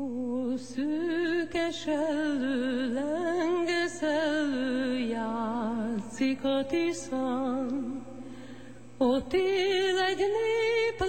Ó, szűkes elő, játszik a tiszan. Ott él egy nép,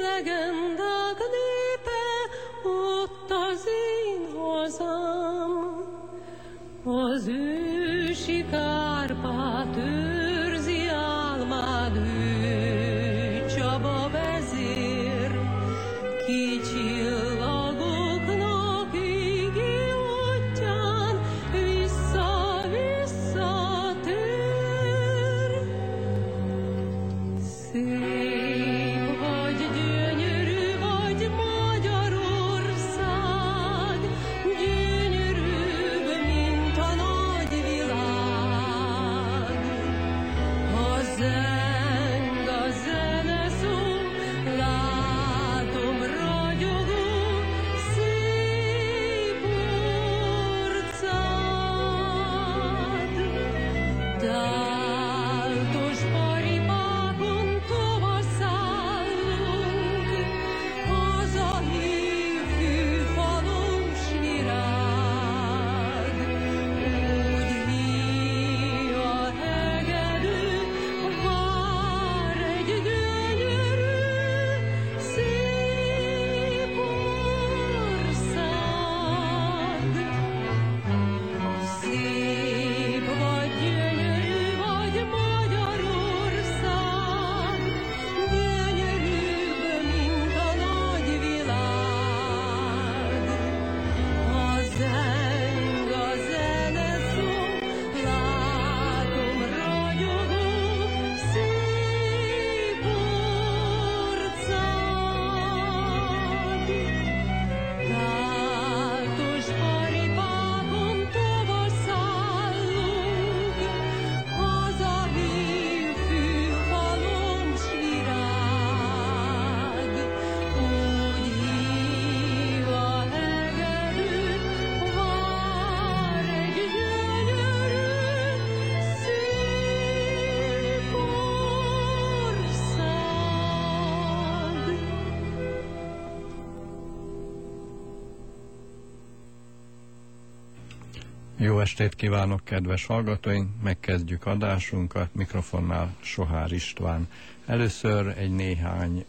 Jó estét kívánok, kedves hallgatóink! Megkezdjük adásunkat. Mikrofonnál Sohár István. Először egy néhány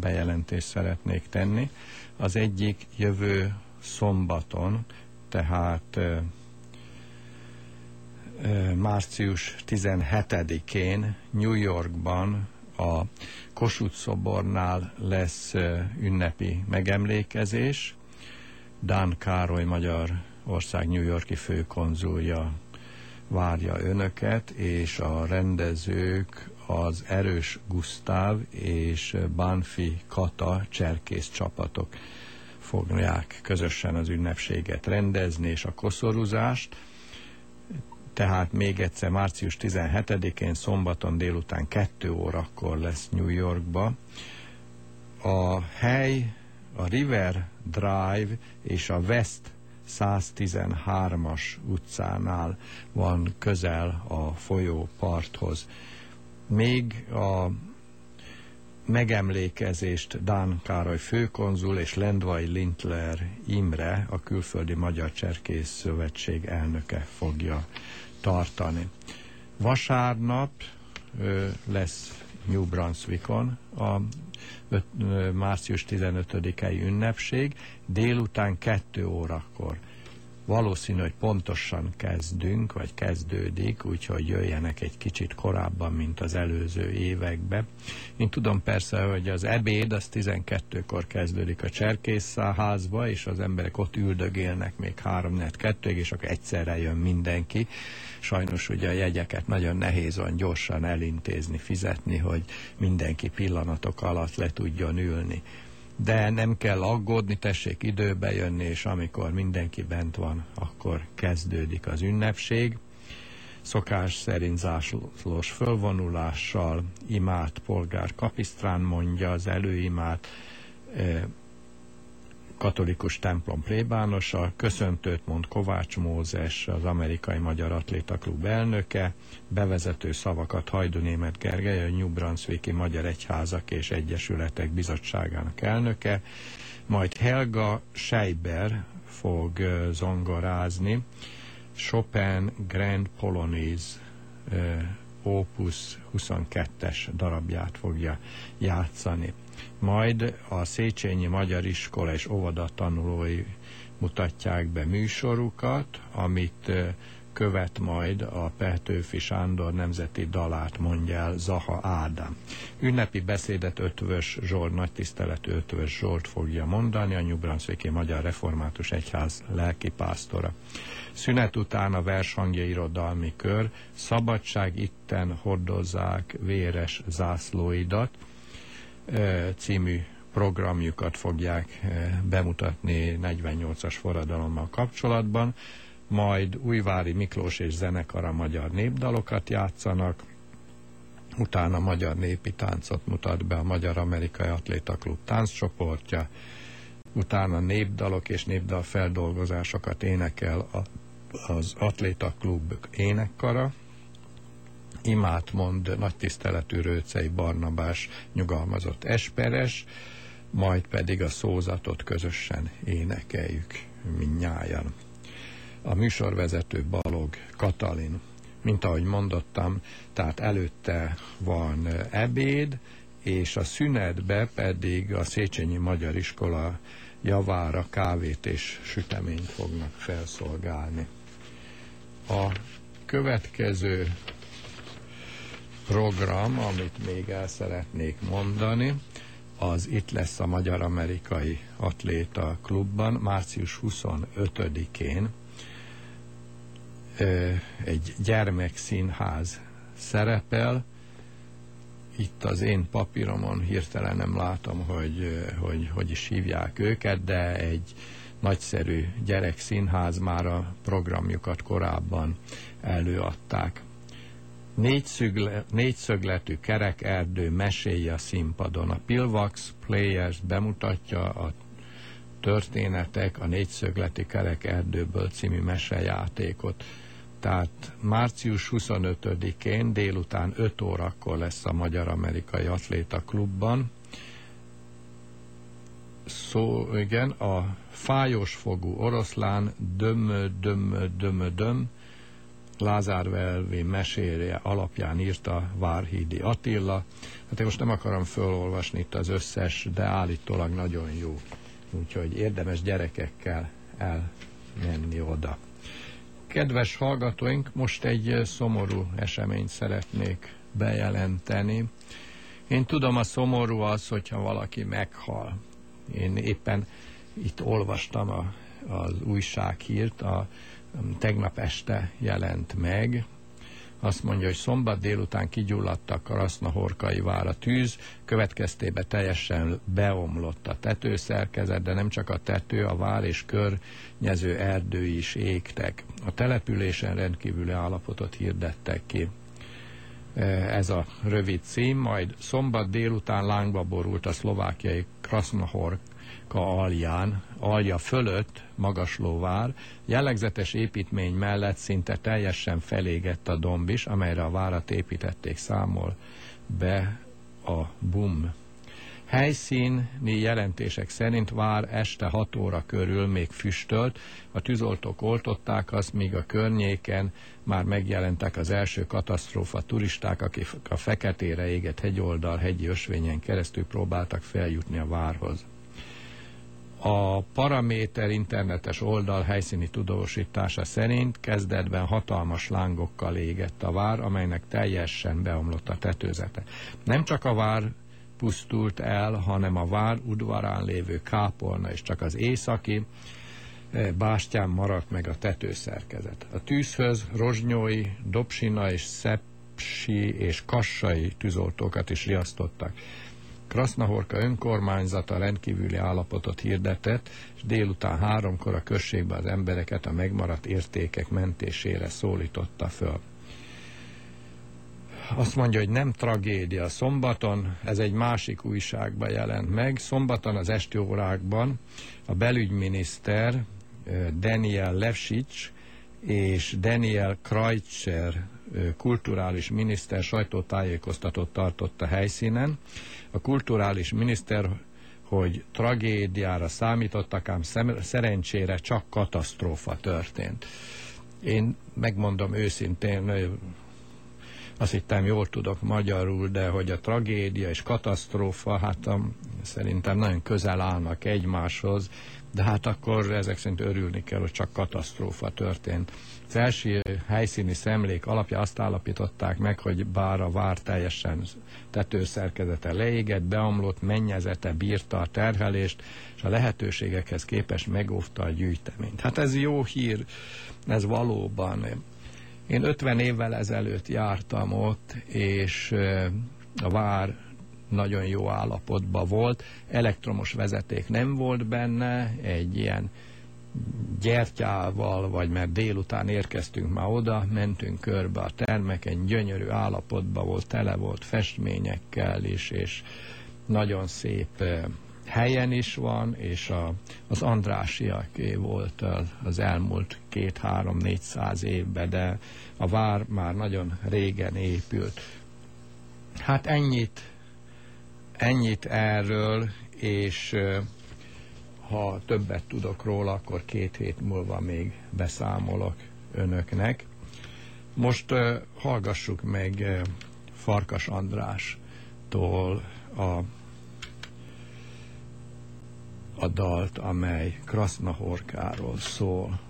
bejelentést szeretnék tenni. Az egyik jövő szombaton, tehát március 17-én New Yorkban a Kossuth szobornál lesz ünnepi megemlékezés. Dán Károly magyar ország New Yorki főkonzulja várja önöket, és a rendezők az Erős Gusztáv és Banfi Kata cserkész csapatok fogják közösen az ünnepséget rendezni, és a koszorúzást. Tehát még egyszer március 17-én szombaton délután 2 órakor lesz New Yorkba. A hely a River Drive és a West 113-as utcánál van közel a folyóparthoz. Még a megemlékezést Dán Károly főkonzul és Lendvai Lintler Imre, a Külföldi Magyar Cserkész Szövetség elnöke fogja tartani. Vasárnap ö, lesz New Brunswickon a március 15-i ünnepség, délután 2 órakor. Valószínű, hogy pontosan kezdünk, vagy kezdődik, úgyhogy jöjjenek egy kicsit korábban, mint az előző években. Én tudom persze, hogy az ebéd az 12-kor kezdődik a cserkészházba, és az emberek ott üldögélnek még 3 4 2 és akkor egyszerre jön mindenki sajnos ugye a jegyeket nagyon nehéz van gyorsan elintézni, fizetni, hogy mindenki pillanatok alatt le tudjon ülni. De nem kell aggódni, tessék időbe jönni, és amikor mindenki bent van, akkor kezdődik az ünnepség. Szokás szerint zászlós fölvonulással imát polgár kapisztrán mondja az előimát, katolikus templom plébánosa, köszöntőt mond Kovács Mózes, az amerikai magyar atléta klub elnöke, bevezető szavakat Hajdu Német Gergely, a New Brunswicki Magyar Egyházak és Egyesületek Bizottságának elnöke, majd Helga Scheiber, fog zongorázni. Chopin Grand Polonaise Opus 22-es darabját fogja játszani. Majd a Széchenyi Magyar Iskola és óvoda tanulói mutatják be műsorukat, amit követ majd a Petőfi Sándor nemzeti dalát mondja el Zaha Ádám. Ünnepi beszédet Ötvös Zsolt, nagy tiszteletű Ötvös Zsolt fogja mondani, a New Magyar Református Egyház lelkipásztora. Szünet után a vershangja irodalmi kör, Szabadság itten hordozzák véres zászlóidat című programjukat fogják bemutatni 48-as forradalommal kapcsolatban, majd Újvári Miklós és zenekara magyar népdalokat játszanak, utána magyar népi táncot mutat be a Magyar Amerikai Atléta Klub tánccsoportja, utána népdalok és népdal feldolgozásokat énekel az Atléta Klub énekkara, imát mond nagy tiszteletű Rőcei Barnabás nyugalmazott esperes, majd pedig a szózatot közösen énekeljük minnyáján. A műsorvezető Balog Katalin, mint ahogy mondottam, tehát előtte van ebéd, és a szünetbe pedig a Széchenyi Magyar Iskola javára kávét és süteményt fognak felszolgálni. A következő program, amit még el szeretnék mondani, az itt lesz a Magyar-Amerikai Atléta Klubban március 25-én egy gyermekszínház szerepel. Itt az én papíromon hirtelen nem látom, hogy, hogy hogy is hívják őket, de egy nagyszerű gyerekszínház már a programjukat korábban előadták. Négyszögle, négyszögletű kerekerdő meséje a színpadon. A Pilvax Players bemutatja a történetek a négyszögleti kerekerdőből című mesejátékot. Tehát március 25-én délután 5 órakor lesz a Magyar-Amerikai Atléta Klubban. Szó, igen, a fájos fogú oroszlán dömö, dömö, dömö, döm, Lázár Velvi mesélje alapján írta Várhídi Attila. Hát én most nem akarom felolvasni itt az összes, de állítólag nagyon jó. Úgyhogy érdemes gyerekekkel elmenni oda. Kedves hallgatóink, most egy szomorú eseményt szeretnék bejelenteni. Én tudom, a szomorú az, hogyha valaki meghal. Én éppen itt olvastam a, az újsághírt, a, tegnap este jelent meg. Azt mondja, hogy szombat délután kigyulladtak a Rasznahorkai vár a tűz, következtében teljesen beomlott a tetőszerkezet, de nem csak a tető, a vár és környező erdői is égtek. A településen rendkívüli állapotot hirdettek ki e, ez a rövid cím, majd szombat délután lángba borult a szlovákiai Krasznahork alján, alja fölött magaslóvár, jellegzetes építmény mellett szinte teljesen felégett a domb is, amelyre a várat építették számol be a BUM. Helyszíni jelentések szerint vár este 6 óra körül még füstölt, a tűzoltók oltották azt, míg a környéken már megjelentek az első katasztrófa turisták, akik a feketére égett hegyoldal, hegyi ösvényen keresztül próbáltak feljutni a várhoz. A Paraméter internetes oldal helyszíni tudósítása szerint kezdetben hatalmas lángokkal égett a vár, amelynek teljesen beomlott a tetőzete. Nem csak a vár pusztult el, hanem a vár udvarán lévő kápolna, és csak az északi eh, bástyán maradt meg a tetőszerkezet. A tűzhöz rozsnyói, dobsina és szepsi és kassai tűzoltókat is riasztottak. Krasznahorka önkormányzata rendkívüli állapotot hirdetett, és délután háromkor a községben az embereket a megmaradt értékek mentésére szólította föl. Azt mondja, hogy nem tragédia. Szombaton, ez egy másik újságban jelent meg, szombaton az esti órákban a belügyminiszter Daniel Levsics és Daniel Kreutzer kulturális miniszter sajtótájékoztatót tartott a helyszínen. A kulturális miniszter hogy tragédiára számítottak, ám szerencsére csak katasztrófa történt. Én megmondom őszintén, azt hittem jól tudok magyarul, de hogy a tragédia és katasztrófa, hát a, szerintem nagyon közel állnak egymáshoz, de hát akkor ezek szerint örülni kell, hogy csak katasztrófa történt. Az első helyszíni szemlék alapja azt állapították meg, hogy bár a vár teljesen tetőszerkezete leégett, beomlott, mennyezete bírta a terhelést, és a lehetőségekhez képes megóvta a gyűjteményt. Hát ez jó hír, ez valóban. Én 50 évvel ezelőtt jártam ott, és a vár nagyon jó állapotban volt, elektromos vezeték nem volt benne, egy ilyen gyertyával, vagy mert délután érkeztünk már oda, mentünk körbe a termeken, gyönyörű állapotban volt, tele volt festményekkel is, és nagyon szép helyen is van, és a, az Andrásiaké volt az elmúlt két-három-négyszáz évben, de a vár már nagyon régen épült. Hát ennyit, ennyit erről, és ha többet tudok róla, akkor két hét múlva még beszámolok önöknek. Most uh, hallgassuk meg uh, Farkas Andrástól a, a dalt, amely Krasznahorkáról szól.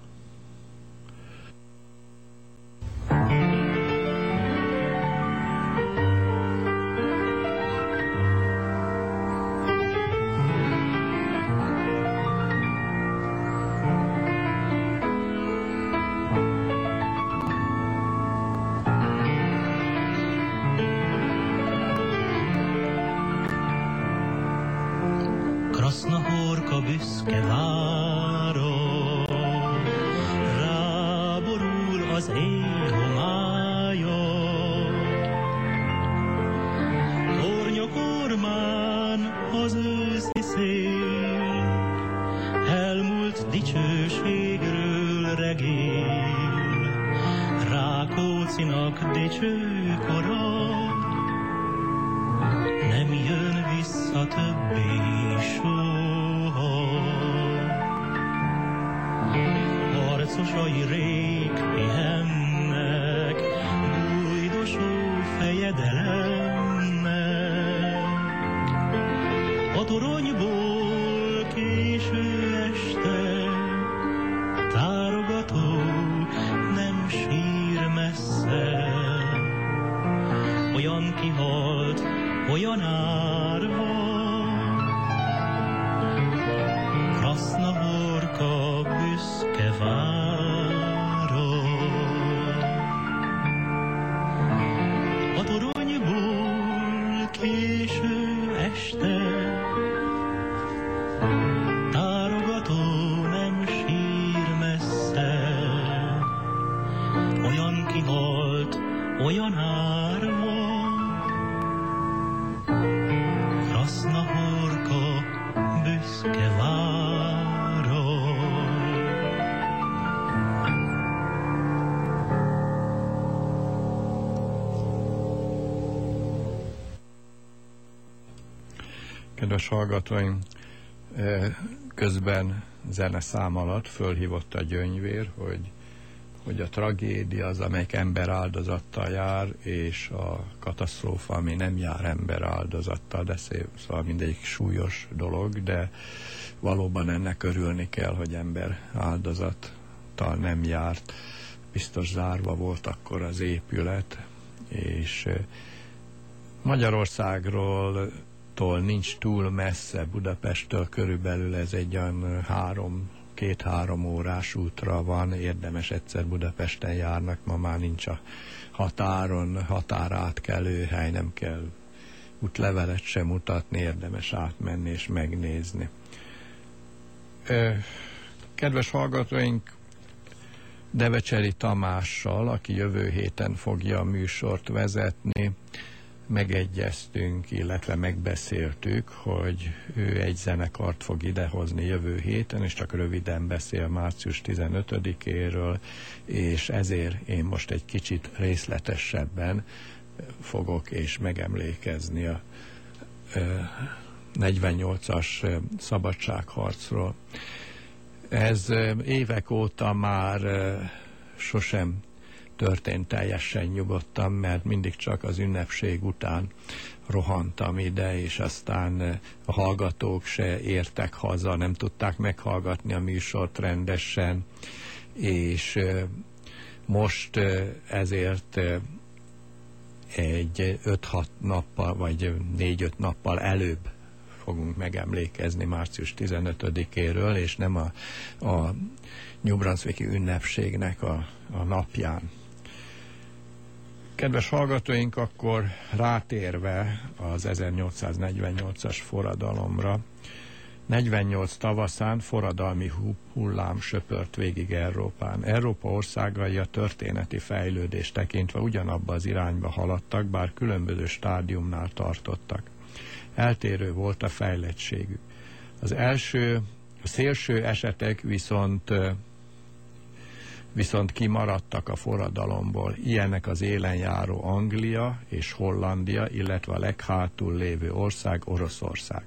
Hallgatóim, közben szám alatt fölhívott a gyöngyvér, hogy, hogy a tragédia az, amelyik ember áldozattal jár, és a katasztrófa, ami nem jár ember áldozattal, de szép, szóval mindegyik súlyos dolog, de valóban ennek örülni kell, hogy ember áldozattal nem járt. Biztos zárva volt akkor az épület, és Magyarországról Budapesttől nincs túl messze, Budapesttől körülbelül ez egy olyan három, két-három órás útra van, érdemes egyszer Budapesten járnak, ma már nincs a határon, határátkelő hely, nem kell útlevelet sem mutatni, érdemes átmenni és megnézni. Kedves hallgatóink, Devecseri Tamással, aki jövő héten fogja a műsort vezetni, megegyeztünk, illetve megbeszéltük, hogy ő egy zenekart fog idehozni jövő héten, és csak röviden beszél március 15-éről, és ezért én most egy kicsit részletesebben fogok és megemlékezni a, 48-as szabadságharcról. Ez évek óta már sosem történt teljesen nyugodtan, mert mindig csak az ünnepség után rohantam ide, és aztán a hallgatók se értek haza, nem tudták meghallgatni a műsort rendesen, és most ezért egy 5-6 nappal, vagy 4-5 nappal előbb fogunk megemlékezni március 15-éről, és nem a, a New ünnepségnek a, a napján. Kedves hallgatóink, akkor rátérve az 1848-as forradalomra, 48 tavaszán forradalmi hullám söpört végig Európán. Európa országai a történeti fejlődést tekintve ugyanabba az irányba haladtak, bár különböző stádiumnál tartottak. Eltérő volt a fejlettségük. Az első, a szélső esetek viszont viszont kimaradtak a forradalomból. Ilyenek az élen járó Anglia és Hollandia, illetve a leghátul lévő ország Oroszország.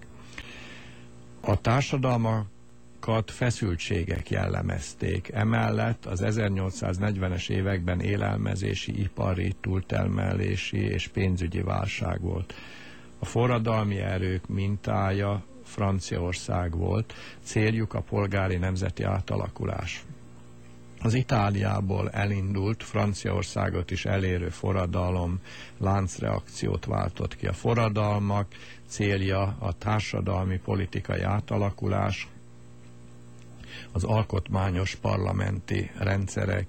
A társadalmakat feszültségek jellemezték. Emellett az 1840-es években élelmezési, ipari, túltermelési és pénzügyi válság volt. A forradalmi erők mintája Franciaország volt, céljuk a polgári nemzeti átalakulás. Az Itáliából elindult Franciaországot is elérő forradalom láncreakciót váltott ki. A forradalmak célja a társadalmi politikai átalakulás, az alkotmányos parlamenti rendszerek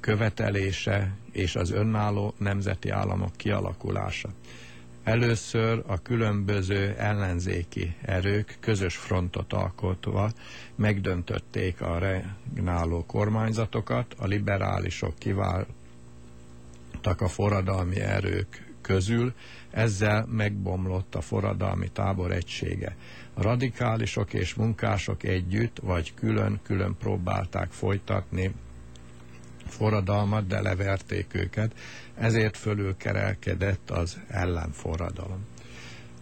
követelése és az önálló nemzeti államok kialakulása. Először a különböző ellenzéki erők közös frontot alkotva megdöntötték a regnáló kormányzatokat, a liberálisok kiváltak a forradalmi erők közül, ezzel megbomlott a forradalmi tábor egysége. Radikálisok és munkások együtt vagy külön-külön próbálták folytatni forradalmat, de leverték őket, ezért fölülkerelkedett az ellenforradalom.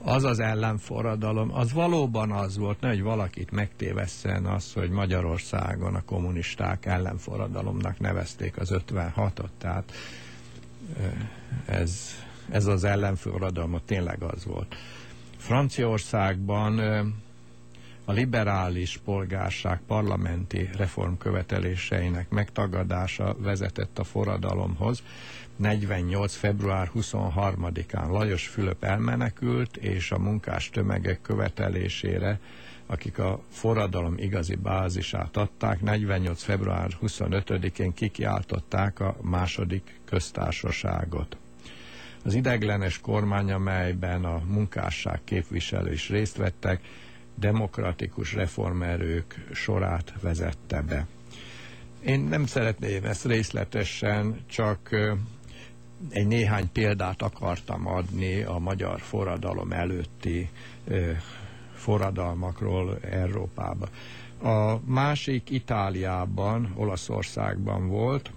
Az az ellenforradalom, az valóban az volt, ne, hogy valakit megtévesszen az, hogy Magyarországon a kommunisták ellenforradalomnak nevezték az 56-ot, tehát ez, ez az ellenforradalom tényleg az volt. Franciaországban a liberális polgárság parlamenti reformköveteléseinek megtagadása vezetett a forradalomhoz, 48. február 23-án Lajos Fülöp elmenekült, és a munkás tömegek követelésére, akik a forradalom igazi bázisát adták, 48. február 25-én kikiáltották a második köztársaságot. Az ideglenes kormány, amelyben a munkásság képviselő is részt vettek, demokratikus reformerők sorát vezette be. Én nem szeretném ezt részletesen, csak egy néhány példát akartam adni a magyar forradalom előtti forradalmakról Európában. A másik Itáliában, Olaszországban volt,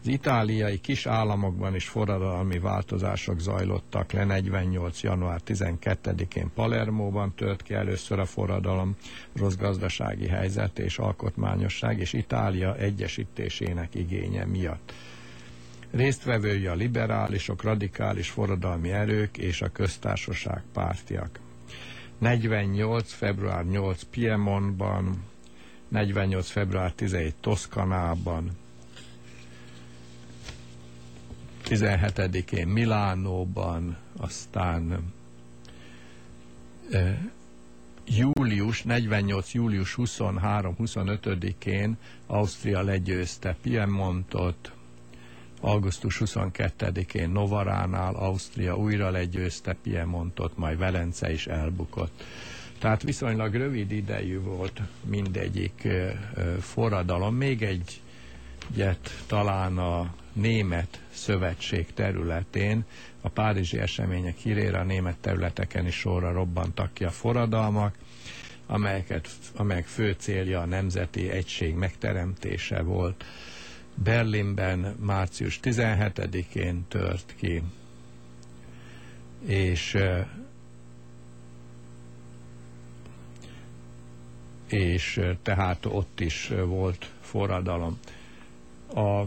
az itáliai kis államokban is forradalmi változások zajlottak le. 48. január 12-én Palermóban tört ki először a forradalom, rossz gazdasági helyzet és alkotmányosság, és Itália egyesítésének igénye miatt. Résztvevői a liberálisok, radikális forradalmi erők és a köztársaság pártiak. 48. február 8 Piemontban, 48. február 11 Toszkanában, 17-én Milánóban, aztán e, július, 48. július 23-25-én Ausztria legyőzte Piemontot, augusztus 22-én Novaránál Ausztria újra legyőzte Piemontot, majd Velence is elbukott. Tehát viszonylag rövid idejű volt mindegyik forradalom. Még egy egyet talán a német szövetség területén, a párizsi események hírére a német területeken is sorra robbantak ki a forradalmak, amelyeket, amelyek fő célja a nemzeti egység megteremtése volt. Berlinben március 17-én tört ki, és és tehát ott is volt forradalom. A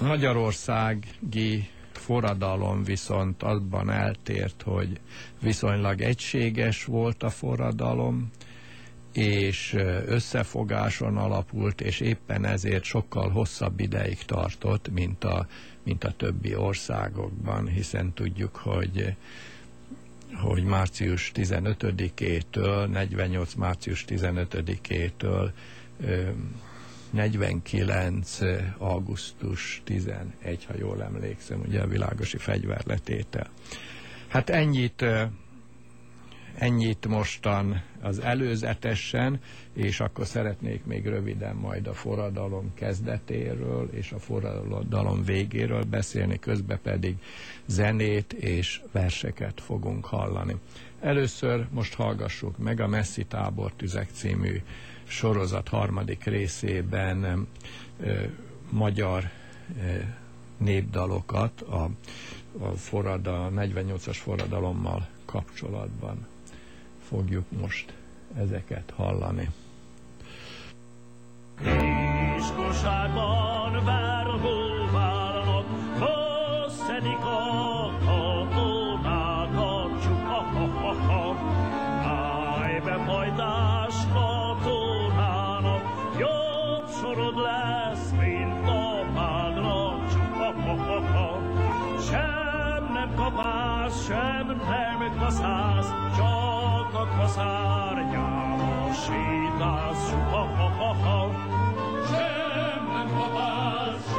magyarországi forradalom viszont abban eltért, hogy viszonylag egységes volt a forradalom, és összefogáson alapult, és éppen ezért sokkal hosszabb ideig tartott, mint a, mint a többi országokban, hiszen tudjuk, hogy hogy március 15-től, 48. március 15-től 49. augusztus 11, ha jól emlékszem, ugye a világosi fegyverletétel. Hát ennyit Ennyit mostan az előzetesen, és akkor szeretnék még röviden majd a forradalom kezdetéről és a forradalom végéről beszélni, közben pedig zenét és verseket fogunk hallani. Először most hallgassuk meg a Messzi Tábor Tüzek című sorozat harmadik részében magyar népdalokat a, a, forrada, a 48-as forradalommal kapcsolatban fogjuk most ezeket hallani. Várnak, kapás, sem nem kaszász, csak a szárnyába sétálsz, ha, ha, ha, ha. Sem nem kapálsz,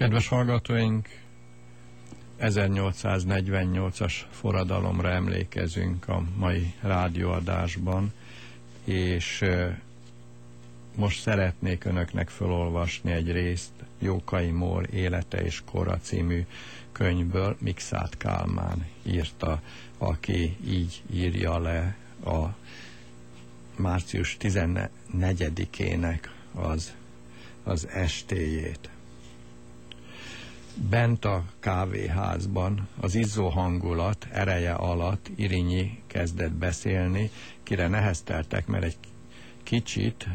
Kedves hallgatóink, 1848-as forradalomra emlékezünk a mai rádióadásban, és most szeretnék önöknek felolvasni egy részt Jókai Mór Élete és Kora című könyvből. Mixát Kálmán írta, aki így írja le a március 14-ének az, az estéjét. Bent a kávéházban az izzó hangulat ereje alatt Irinyi kezdett beszélni, kire nehezteltek, mert egy kicsit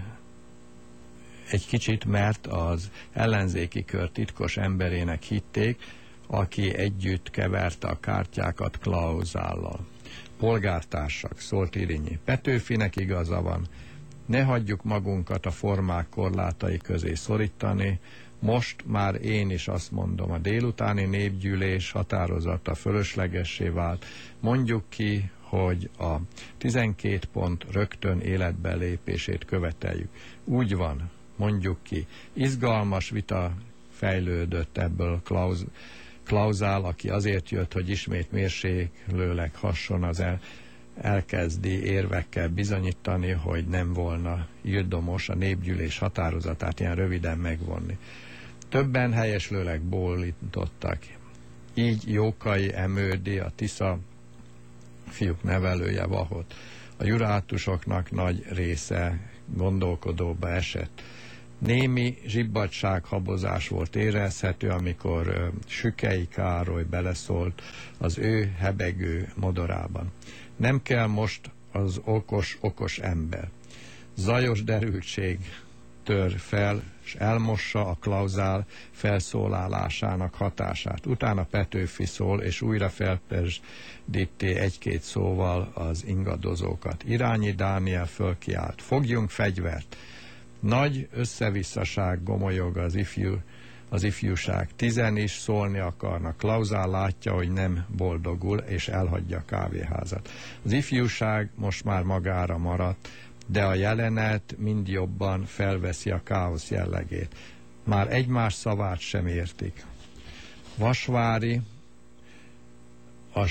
egy kicsit, mert az ellenzéki kör titkos emberének hitték, aki együtt keverte a kártyákat Klauzállal. Polgártársak, szólt Irinyi. Petőfinek igaza van, ne hagyjuk magunkat a formák korlátai közé szorítani, most már én is azt mondom, a délutáni népgyűlés határozata fölöslegessé vált. Mondjuk ki, hogy a 12 pont rögtön életbe lépését követeljük. Úgy van, mondjuk ki. Izgalmas vita fejlődött ebből Klaus, Klauzál, aki azért jött, hogy ismét mérséklőleg hasson az el, elkezdi érvekkel bizonyítani, hogy nem volna írdomos a népgyűlés határozatát ilyen röviden megvonni. Többen helyeslőleg bólintottak. Így Jókai Emődi, a Tisza fiúk nevelője Vahot. A jurátusoknak nagy része gondolkodóba esett. Némi zsibbadság, habozás volt érezhető, amikor uh, Sükei Károly beleszólt az ő hebegő modorában. Nem kell most az okos-okos ember. Zajos derültség tör fel, és elmossa a klauzál felszólalásának hatását. Utána Petőfi szól, és újra felpezdíti egy-két szóval az ingadozókat. Irányi Dániel fölkiált. Fogjunk fegyvert! Nagy összevisszaság gomolyog az ifjú az ifjúság. Tizen is szólni akarnak. Klauzál látja, hogy nem boldogul, és elhagyja a kávéházat. Az ifjúság most már magára maradt, de a jelenet mind jobban felveszi a káosz jellegét. Már egymás szavát sem értik. Vasvári a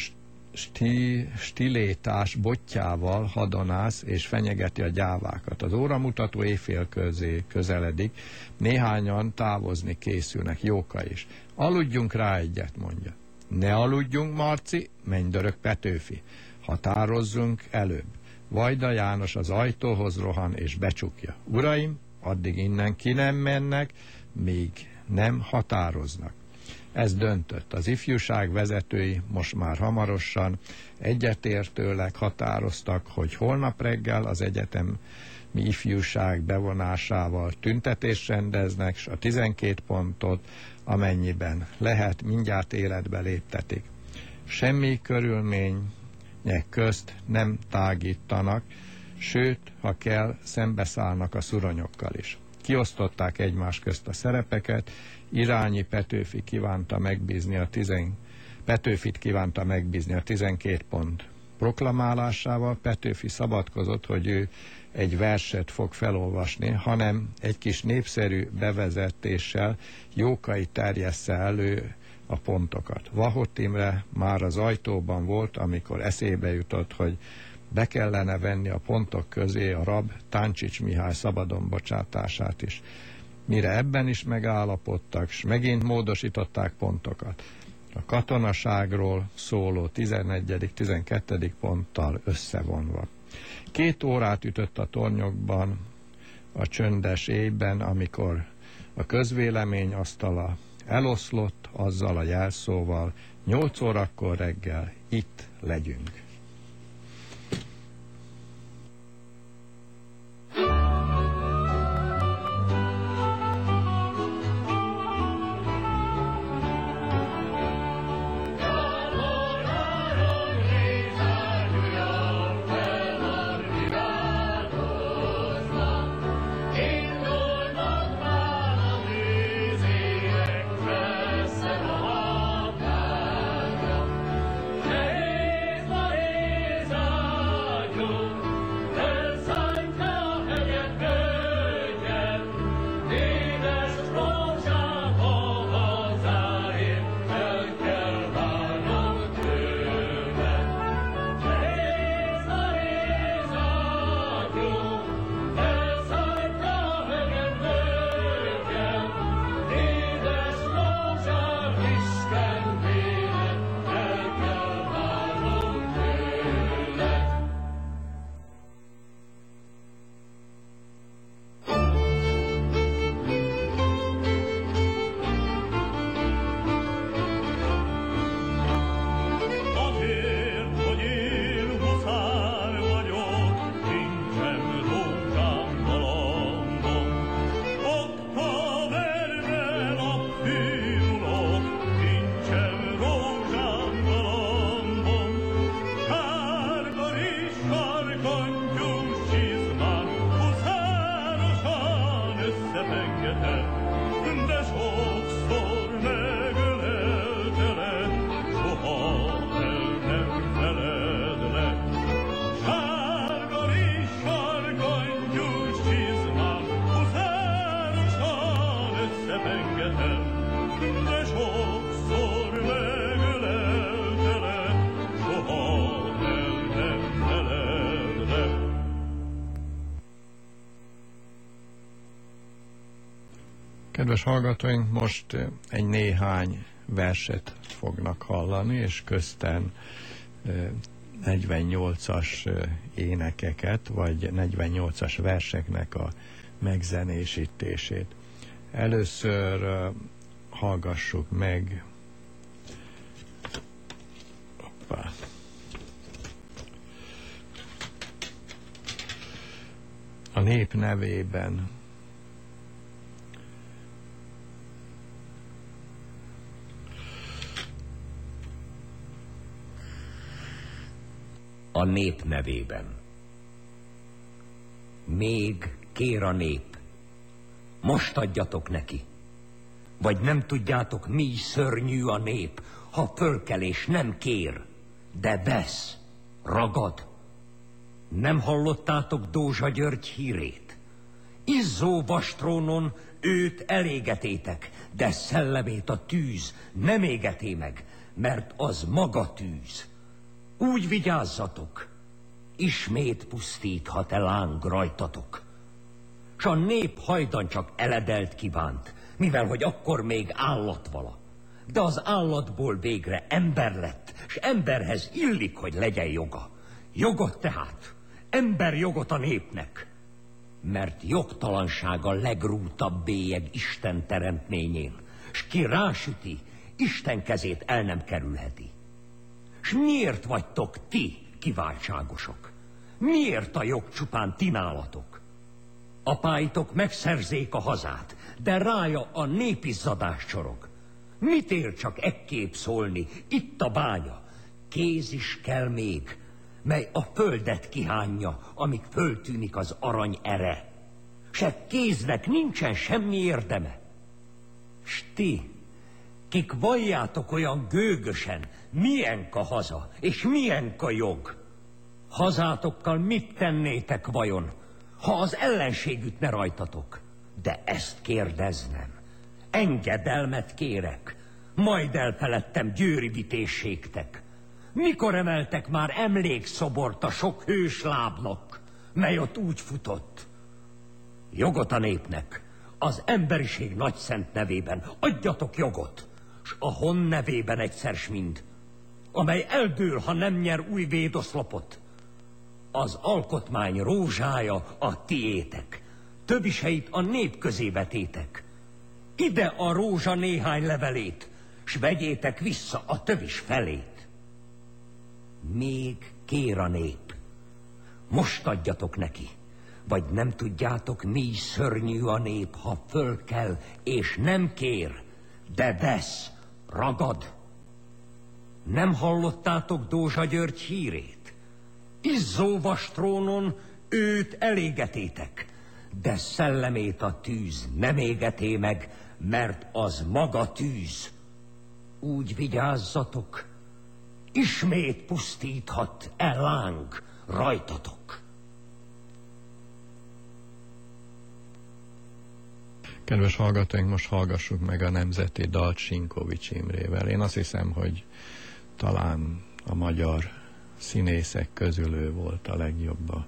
sti, stilétás botjával hadonász és fenyegeti a gyávákat. Az óramutató éjfél közé közeledik, néhányan távozni készülnek, Jóka is. Aludjunk rá egyet, mondja. Ne aludjunk, Marci, menj dörög Petőfi. Határozzunk előbb. Vajda János az ajtóhoz rohan és becsukja. Uraim, addig innen ki nem mennek, míg nem határoznak. Ez döntött. Az ifjúság vezetői most már hamarosan egyetértőleg határoztak, hogy holnap reggel az egyetem mi ifjúság bevonásával tüntetést rendeznek, és a 12 pontot, amennyiben lehet, mindjárt életbe léptetik. Semmi körülmény közt nem tágítanak, sőt, ha kell, szembeszállnak a szuronyokkal is. Kiosztották egymás közt a szerepeket, Irányi Petőfi kívánta megbízni a tizen... Petőfit kívánta megbízni a 12 pont proklamálásával. Petőfi szabadkozott, hogy ő egy verset fog felolvasni, hanem egy kis népszerű bevezetéssel Jókai terjessze elő a pontokat. Vahott Imre már az ajtóban volt, amikor eszébe jutott, hogy be kellene venni a pontok közé a rab Táncsics Mihály szabadon bocsátását is. Mire ebben is megállapodtak, és megint módosították pontokat. A katonaságról szóló 11.-12. ponttal összevonva. Két órát ütött a tornyokban a csöndes éjben, amikor a közvélemény asztala eloszlott azzal a jelszóval, 8 órakor reggel itt legyünk. Kedves hallgatóink, most egy néhány verset fognak hallani, és közten 48-as énekeket, vagy 48-as verseknek a megzenésítését. Először hallgassuk meg Hoppá. a nép nevében a nép nevében. Még kér a nép, most adjatok neki. Vagy nem tudjátok, mi szörnyű a nép, ha fölkel és nem kér, de vesz, ragad. Nem hallottátok Dózsa György hírét? Izzó vastrónon őt elégetétek, de szellemét a tűz nem égeté meg, mert az maga tűz. Úgy vigyázzatok, ismét pusztíthat-e láng rajtatok. S a nép hajdan csak eledelt kívánt, mivel hogy akkor még állat vala. De az állatból végre ember lett, s emberhez illik, hogy legyen joga. Jogot tehát, ember jogot a népnek. Mert jogtalansága legrútabb bélyeg Isten teremtményén, s ki rásüti, Isten kezét el nem kerülheti. S miért vagytok ti kiváltságosok? Miért a jog csupán ti nálatok? Apáitok megszerzék a hazát, de rája a népizzadás csorog. Mit ér csak ekképp szólni, itt a bánya? Kéz is kell még, mely a földet kihányja, amíg föltűnik az arany ere. Se kéznek nincsen semmi érdeme. S ti, kik valljátok olyan gőgösen, milyenk a haza, és milyenk a jog. Hazátokkal mit tennétek vajon, ha az ellenségüt ne rajtatok? De ezt kérdeznem. Engedelmet kérek, majd elfeledtem győri vitészségtek. Mikor emeltek már emlékszobort a sok hős lábnak, mely ott úgy futott? Jogot a népnek, az emberiség nagy szent nevében adjatok jogot, s a hon nevében egyszer mind, amely eldől, ha nem nyer új védoszlopot. Az alkotmány rózsája a tiétek, többiseit a nép közé vetétek. Ide a rózsa néhány levelét, s vegyétek vissza a tövis felét. Még kér a nép, most adjatok neki, vagy nem tudjátok, mi szörnyű a nép, ha föl kell, és nem kér, de vesz, ragad. Nem hallottátok Dózsa György hírét? Izzó vastrónon őt elégetétek, de szellemét a tűz nem égeté meg, mert az maga tűz. Úgy vigyázzatok, ismét pusztíthat el láng rajtatok. Kedves hallgatóink, most hallgassuk meg a nemzeti dalt Sinkovics Imrével. Én azt hiszem, hogy talán a magyar színészek közül ő volt a legjobb a,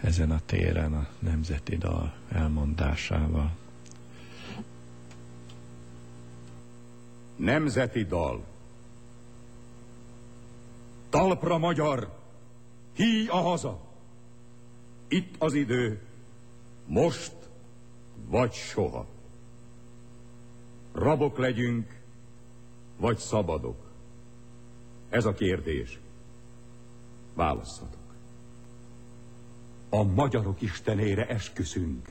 ezen a téren a nemzeti dal elmondásával. Nemzeti dal. Talpra magyar, hí a haza. Itt az idő, most vagy soha. Rabok legyünk, vagy szabadok. Ez a kérdés. Válasszatok. A magyarok istenére esküszünk.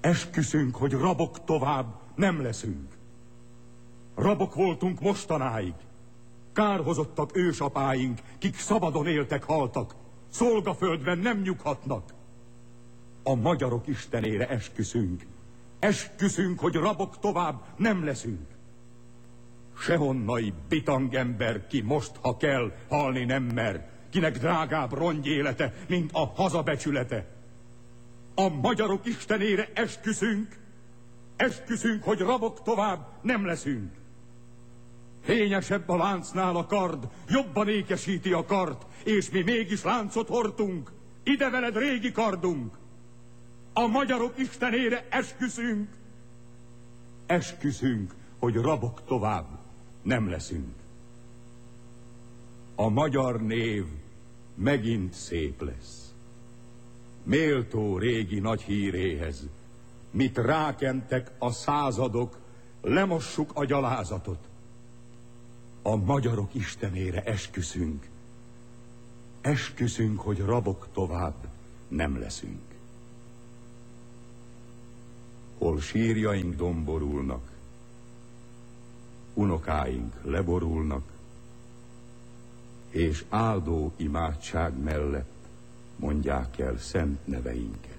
Esküszünk, hogy rabok tovább nem leszünk. Rabok voltunk mostanáig. Kárhozottak ősapáink, kik szabadon éltek, haltak. Szolgaföldben nem nyughatnak. A magyarok istenére esküszünk. Esküszünk, hogy rabok tovább nem leszünk. Sehonnai bitangember, ki most, ha kell, halni nem mer, kinek drágább rongy élete, mint a hazabecsülete. A magyarok istenére esküszünk, esküszünk, hogy rabok tovább nem leszünk. Hényesebb a láncnál a kard, jobban ékesíti a kart, és mi mégis láncot hordtunk, ide veled régi kardunk. A magyarok istenére esküszünk, esküszünk, hogy rabok tovább nem leszünk. A magyar név megint szép lesz. Méltó régi nagy híréhez, mit rákentek a századok, lemossuk a gyalázatot. A magyarok istenére esküszünk, esküszünk, hogy rabok tovább nem leszünk. Hol sírjaink domborulnak, unokáink leborulnak, és áldó imádság mellett mondják el szent neveinket.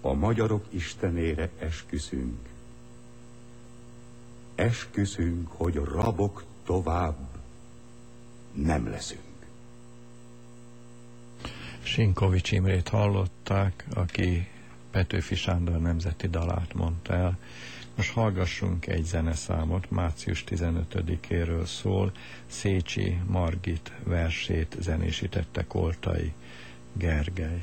A magyarok istenére esküszünk, esküszünk, hogy rabok tovább nem leszünk. Sinkovics Imrét hallották, aki Petőfi Sándor nemzeti dalát mondta el. Most hallgassunk egy zeneszámot, március 15-éről szól, Szécsi Margit versét zenésítette Koltai Gergely.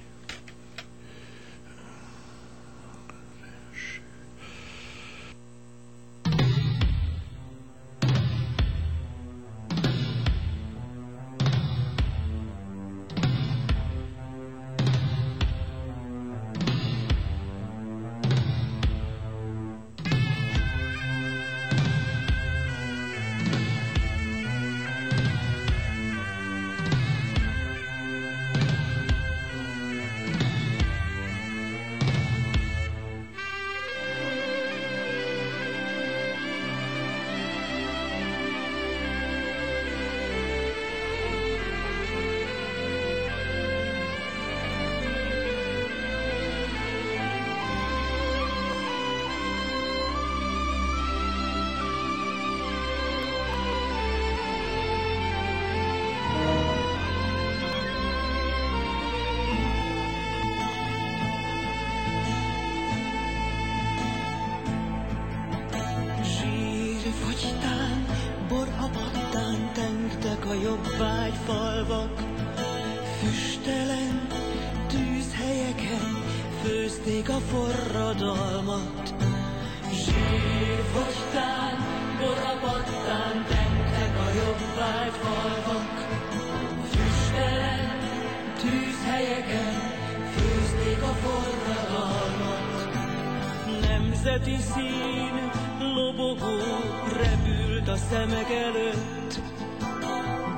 szemek előtt.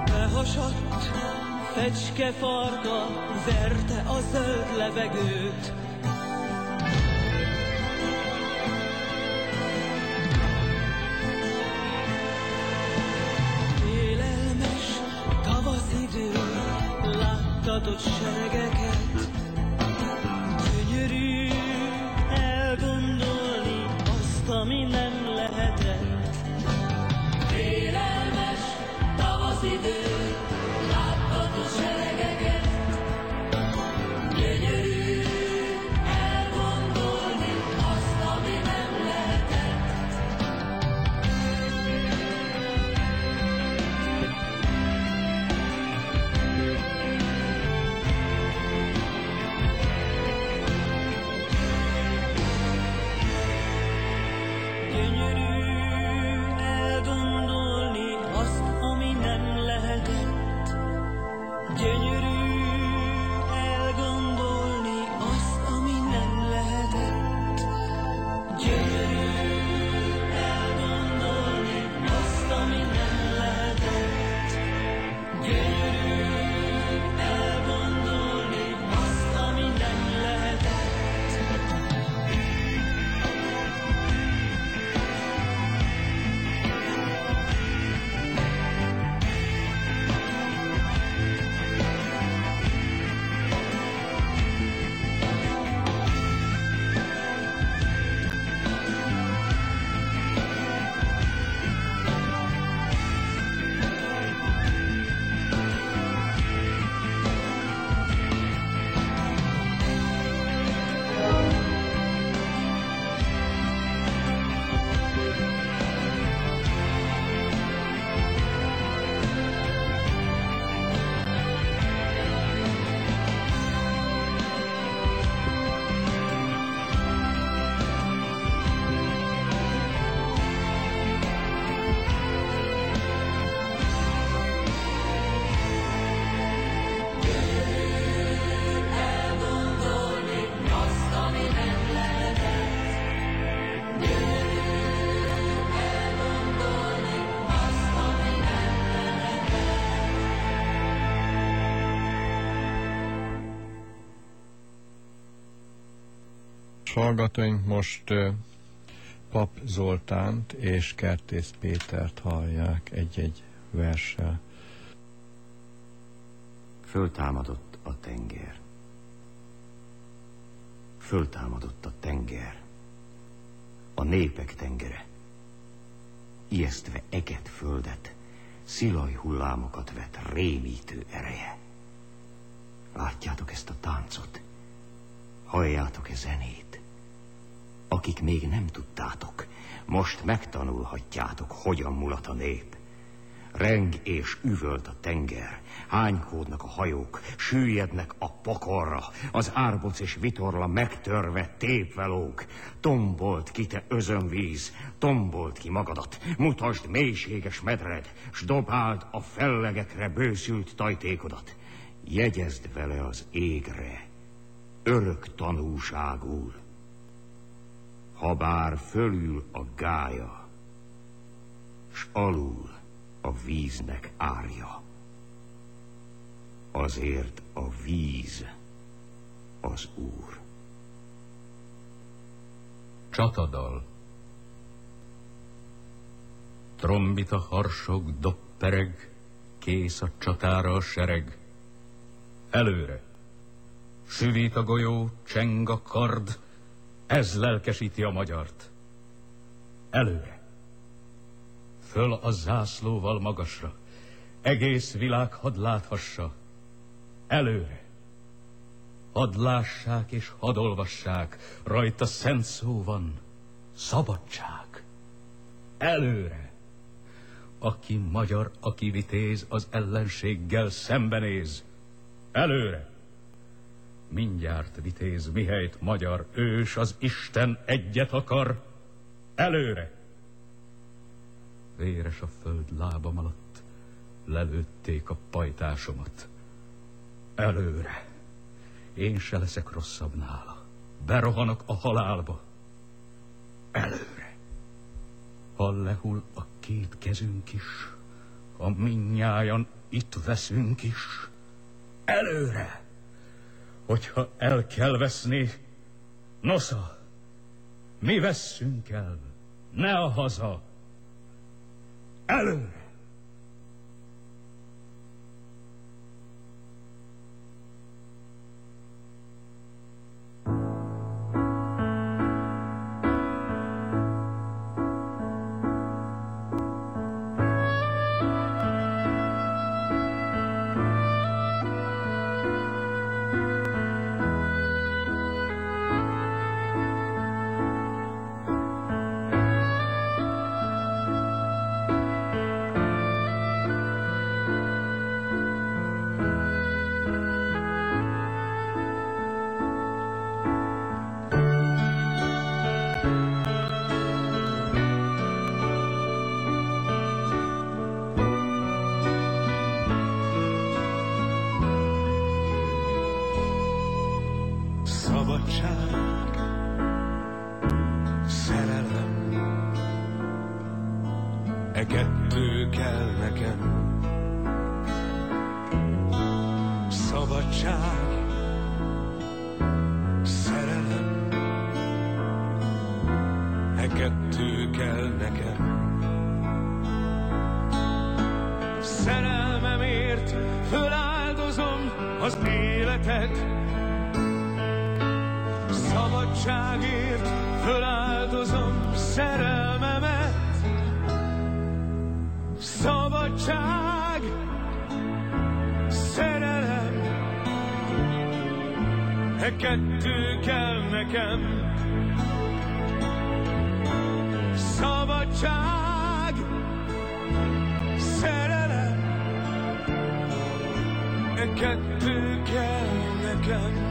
Behasadt fecske farka verte a zöld levegőt. Hallgatóink, most Pap Zoltánt és Kertész Pétert hallják egy-egy verssel. Föltámadott a tenger. Föltámadott a tenger. A népek tengere. Ijesztve eget földet, szilaj hullámokat vet rémítő ereje. Látjátok ezt a táncot? Halljátok-e zenét? Akik még nem tudtátok, most megtanulhatjátok, hogyan mulat a nép. Reng és üvölt a tenger, hánykódnak a hajók, süllyednek a pokorra, az árboc és vitorla megtörve tépvelók. Tombolt ki te özönvíz, tombolt ki magadat, mutasd mélységes medred, s dobáld a fellegekre bőszült tajtékodat. Jegyezd vele az égre, örök tanúságul. Habár fölül a gája, s alul a víznek árja. Azért a víz az Úr. Csatadal Trombita harsog, doppereg, kész a csatára a sereg. Előre! Süvít a golyó, cseng a kard, ez lelkesíti a magyart. Előre! Föl a zászlóval magasra, egész világ hadd láthassa. Előre! Hadd lássák és hadd olvassák, rajta szent szó van, szabadság. Előre! Aki magyar, aki vitéz, az ellenséggel szembenéz. Előre! Mindjárt vitéz, mihelyt magyar ős, az Isten egyet akar. Előre! Véres a föld lábam alatt, lelőtték a pajtásomat. Előre! Én se leszek rosszabb nála. Berohanok a halálba. Előre! Ha lehull a két kezünk is, ha minnyájan itt veszünk is, előre! Hogyha el kell veszni, nosza, mi vesszünk el, ne a haza, előre! szabadság, szerelem, e kettő kell nekem. Szabadság, szerelem, e kettő kell nekem. Szerelmemért föláldozom az életet, szabadságért föláldozom szerelmemet. Szabadság, szerelem, e kettő kell nekem. Szabadság, szerelem, e kettő kell nekem.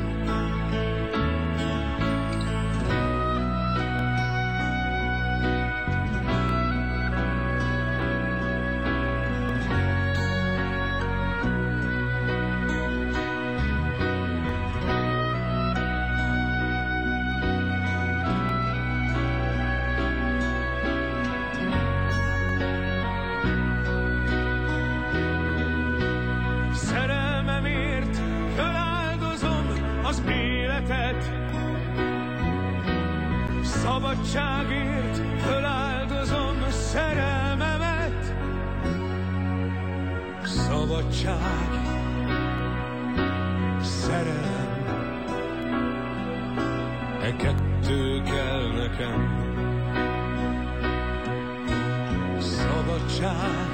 Szabadság,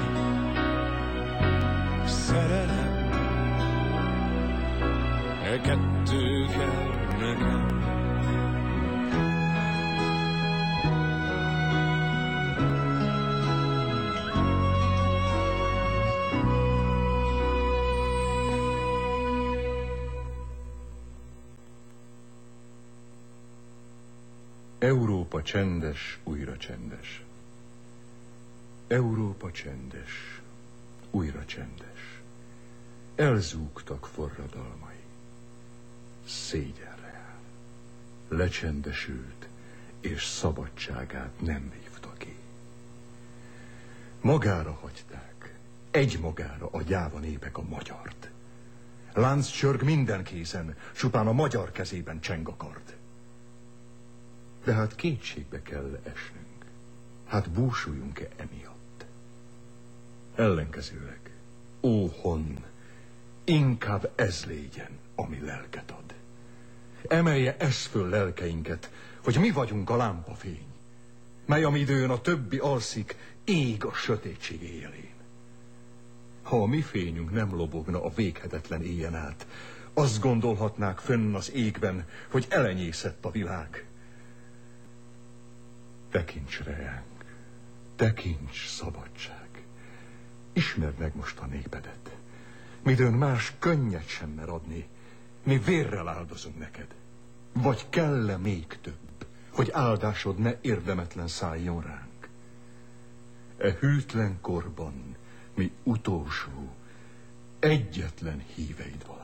szerelem, e kettő kell nekem. Európa csendes, újra csendes. Európa csendes, újra csendes. Elzúgtak forradalmai. Szégyenre áll. Lecsendesült, és szabadságát nem vívta ki. Magára hagyták, egy magára a gyáva népek a magyart. Lánc csörg minden kézen, csupán a magyar kezében cseng a kard. De hát kétségbe kell esnünk. Hát búsuljunk-e emiatt? Ellenkezőleg, ó inkább ez légyen, ami lelket ad. Emelje ez föl lelkeinket, hogy mi vagyunk a lámpafény, mely amidőn a többi alszik, ég a sötétség éjjelén. Ha a mi fényünk nem lobogna a véghetetlen éjjen át, azt gondolhatnák fönn az égben, hogy elenyészett a világ. Tekints reánk, tekints szabadság. Ismerd meg most a népedet. Midőn más könnyet sem mer adni, mi vérrel áldozunk neked. Vagy kell-e még több, hogy áldásod ne érdemetlen szálljon ránk? E hűtlen korban mi utolsó, egyetlen híveid van.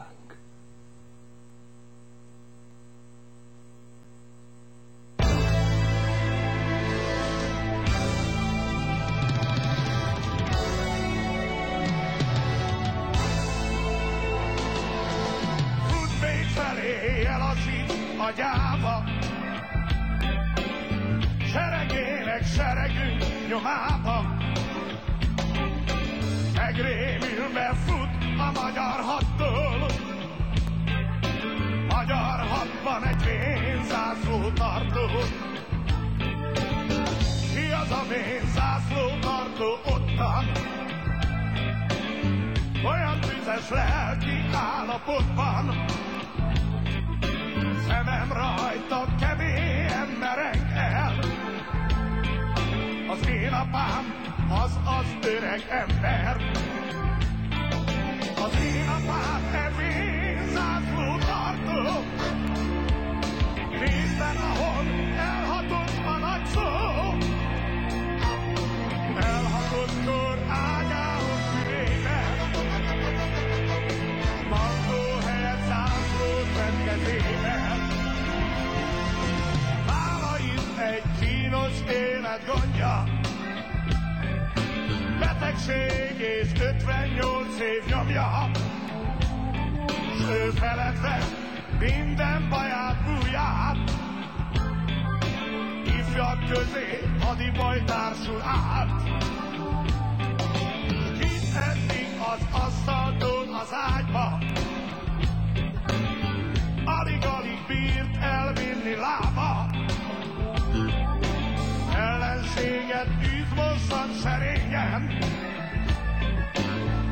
Ellenséget üzmosszan szerényen,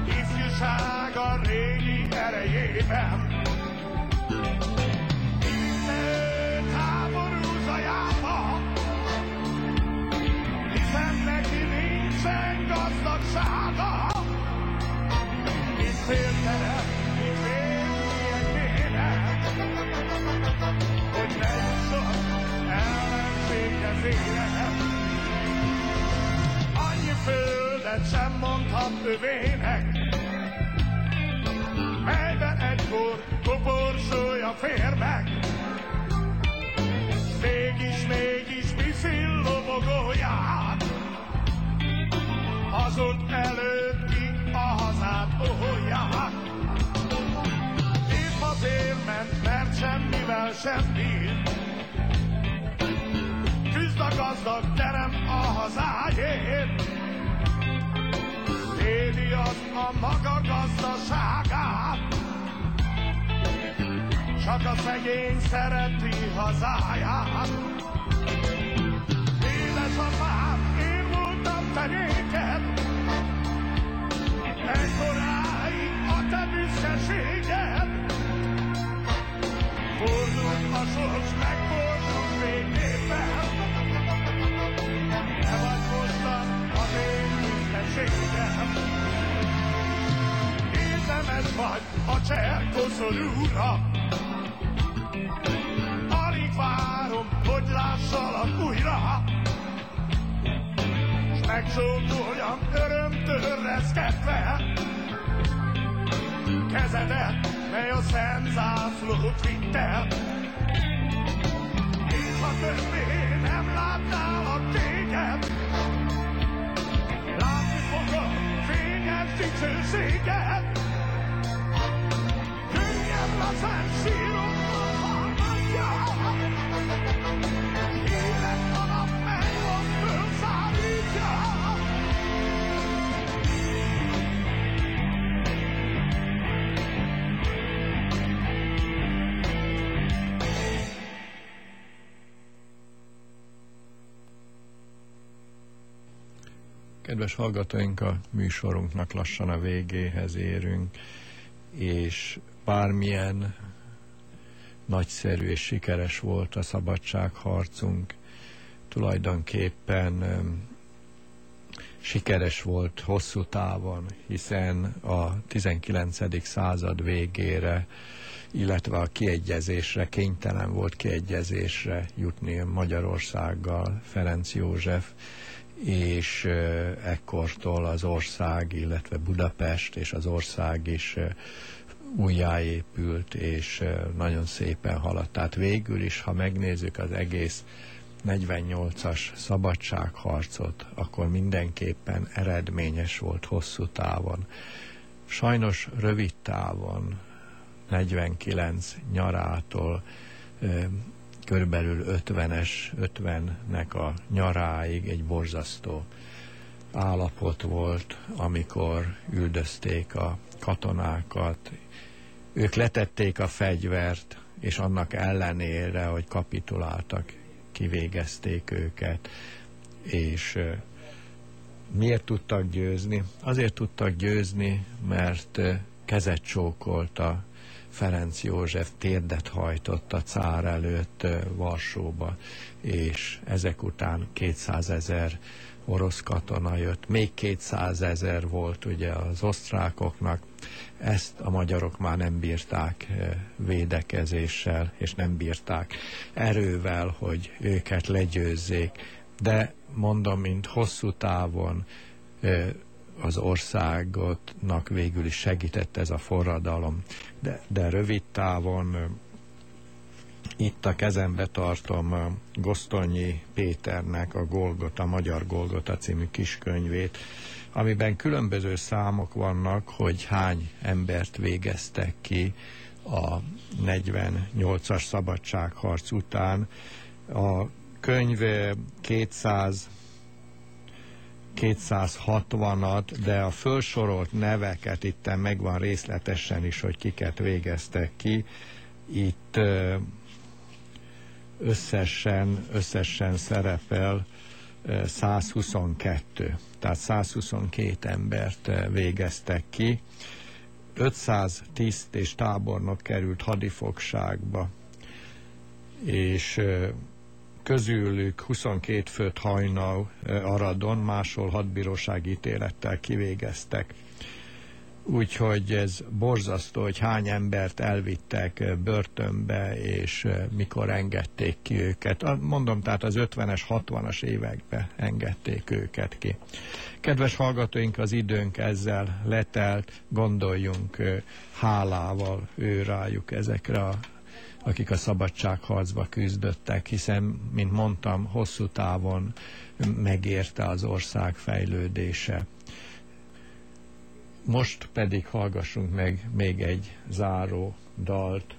ifjúsága régi erejében. Innen háború zajába, hiszen neki nincsen gazdagsága. Itt féltere, itt félnie kéne, hogy ne jusson kezére. Annyi földet sem mondhat övének, melyben egykor koporsója fér meg. Mégis, mégis viszi lobogóját, az ott előtt ki a hazát oholját. Épp azért ment, mert semmivel sem bírt, küzd gazdag terem a hazájét. Védi az a maga gazdaságát. Csak a szegény szereti hazáját. Édesapám, én voltam te néked, Ekkoráig a te büszkeséged, Fordult a sors, megfordult végében. Te vagy én büszkeségem. Érdemes vagy a cserkoszorúra, Alig várom, hogy lássalak újra, S megcsókoljam örömtől reszketve, Kezedet, mely a szent zászlót vitte. És ha többé nem látnálak téged, to see death. Hey, I'm lost, I'm Kedves hallgatóink, a műsorunknak lassan a végéhez érünk, és bármilyen nagyszerű és sikeres volt a szabadságharcunk, tulajdonképpen sikeres volt hosszú távon, hiszen a 19. század végére, illetve a kiegyezésre, kénytelen volt kiegyezésre jutni Magyarországgal Ferenc József, és ekkortól az ország, illetve Budapest és az ország is újjáépült, és nagyon szépen haladt. Tehát végül is, ha megnézzük az egész 48-as szabadságharcot, akkor mindenképpen eredményes volt hosszú távon. Sajnos rövid távon, 49 nyarától körülbelül 50-es, 50-nek a nyaráig egy borzasztó állapot volt, amikor üldözték a katonákat, ők letették a fegyvert, és annak ellenére, hogy kapituláltak, kivégezték őket, és miért tudtak győzni? Azért tudtak győzni, mert kezet csókolta Ferenc József térdet hajtott a cár előtt Varsóba, és ezek után 200 ezer orosz katona jött, még 200 ezer volt ugye az osztrákoknak, ezt a magyarok már nem bírták védekezéssel, és nem bírták erővel, hogy őket legyőzzék, de mondom, mint hosszú távon az országotnak végül is segített ez a forradalom, de, de rövid távon itt a kezembe tartom Gosztonyi Péternek a Golgota, Magyar Golgota című kiskönyvét, amiben különböző számok vannak, hogy hány embert végeztek ki a 48-as szabadságharc után. A könyv 200 260-at, de a felsorolt neveket itt megvan részletesen is, hogy kiket végeztek ki. Itt összesen, összesen szerepel 122, tehát 122 embert végeztek ki. 500 tiszt és tábornok került hadifogságba, és közülük 22 főt hajnal Aradon, máshol hadbírósági ítélettel kivégeztek. Úgyhogy ez borzasztó, hogy hány embert elvittek börtönbe, és mikor engedték ki őket. Mondom, tehát az 50-es, 60-as években engedték őket ki. Kedves hallgatóink, az időnk ezzel letelt, gondoljunk hálával ő ezekre a akik a szabadságharcba küzdöttek, hiszen, mint mondtam, hosszú távon megérte az ország fejlődése. Most pedig hallgassunk meg még egy záró dalt,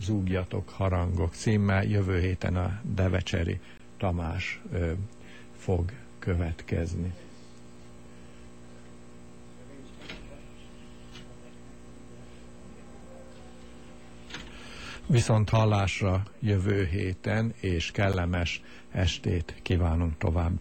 Zúgjatok harangok címmel, jövő héten a Devecseri Tamás ö, fog következni. Viszont hallásra jövő héten, és kellemes estét kívánunk tovább.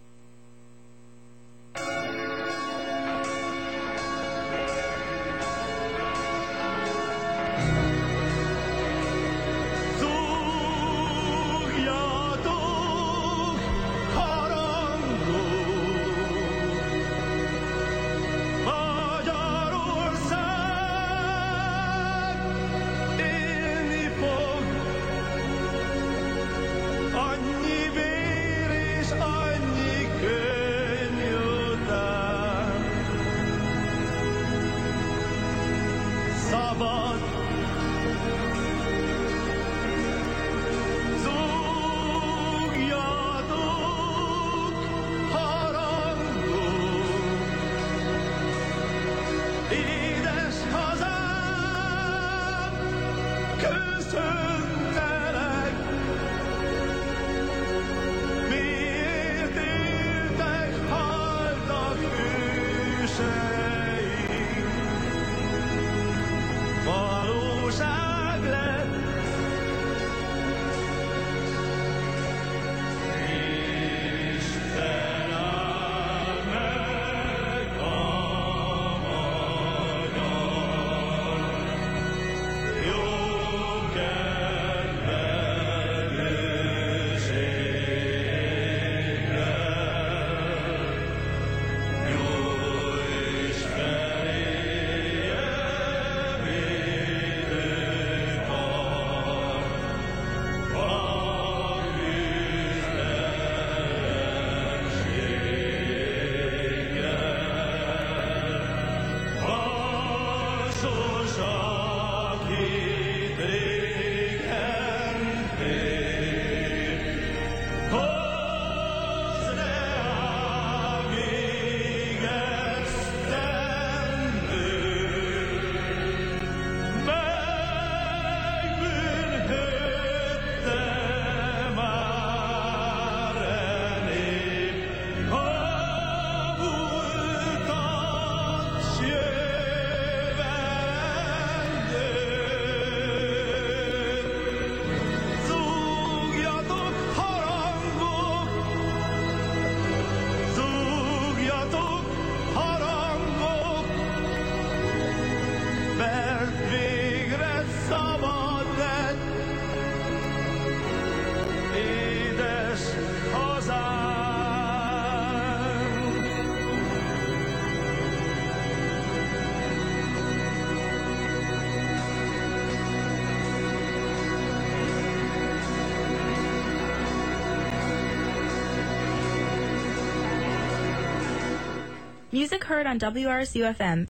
Music heard on WRSU-FM